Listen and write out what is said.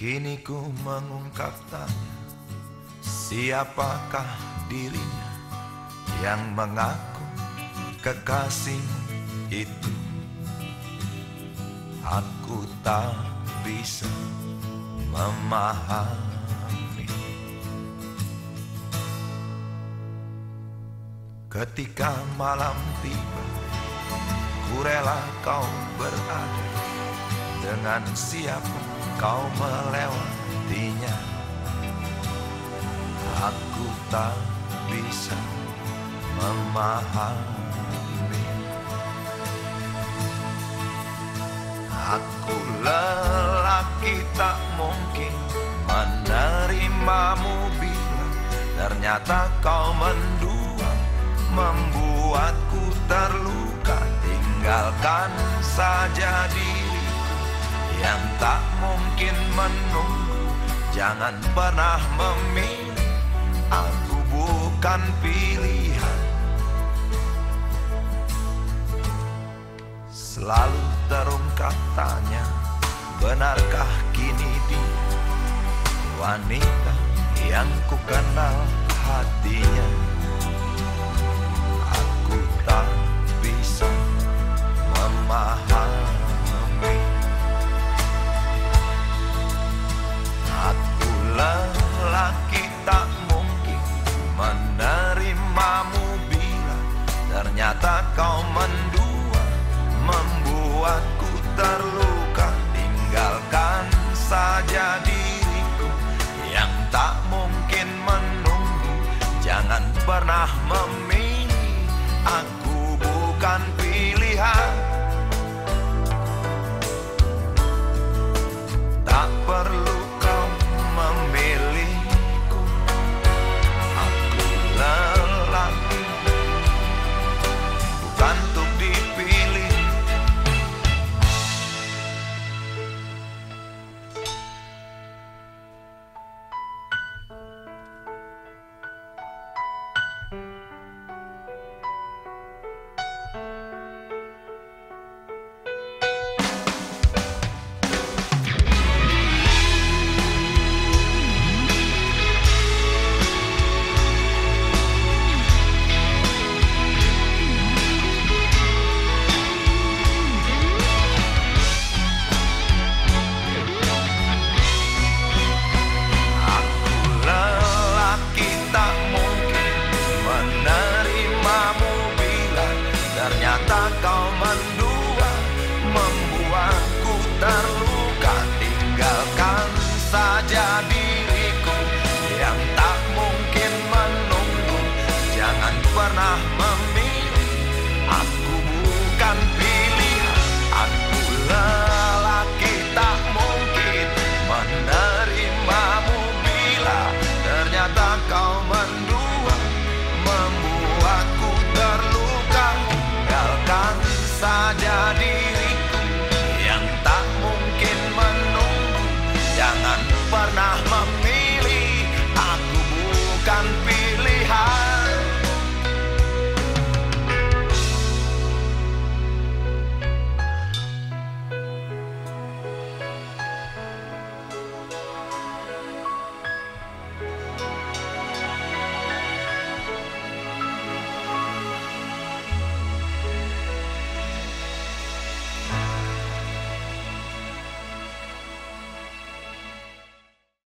Kini ku mengungkap tanya Siapakah dirinya Yang mengaku kekasih itu. Aku tak bisa memahami. Ketika malam tiba Ku rela kau Dengan siapa kau melewatinya. Aku tak bisa memahami. Aku lelaki tak mungkin menerimamu bila Ternyata kau mendua membuatku terluka. Tinggalkan saja dia yang tak mungkin menunggu. Jangan pernah memilih Aku bukan pilihan. Selalu terungkap tanya Benarkah kini dia? Wanita yang ku kenal hatinya ternyata kau mendua membuatku terluka. Tinggalkan saja diriku yang tak mungkin menunggu. Jangan pernah memilih pernah memilih